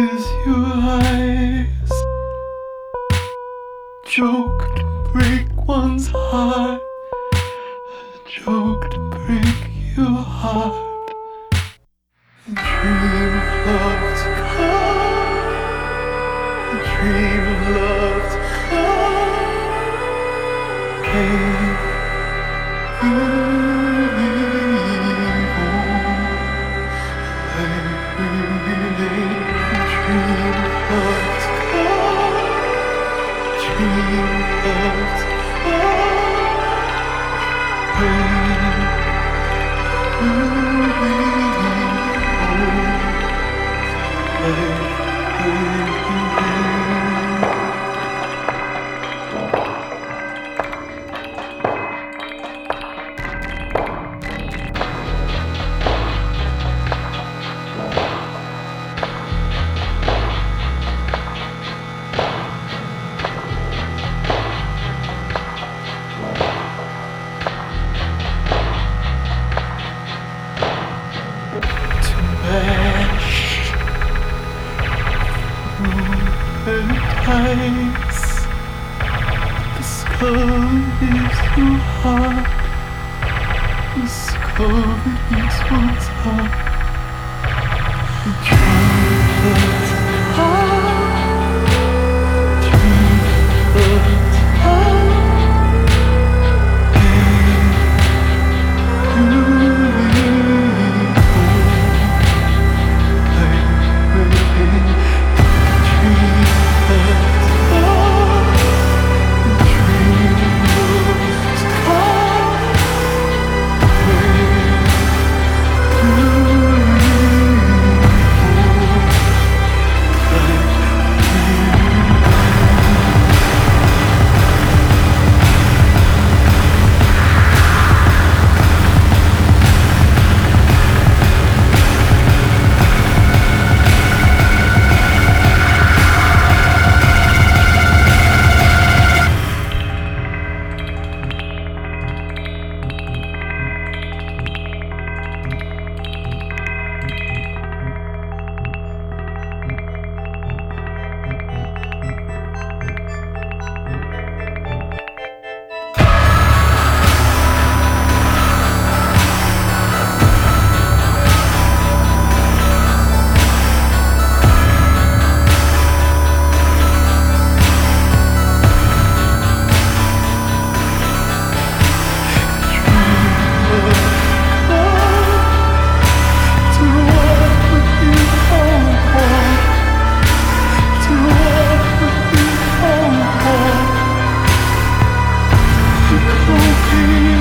is your eyes. Joke to break one's heart. A joke to break your heart. A dream of love to come. A dream of love to come. Came to bash paradise. The skull is your heart. The skull is heart. you.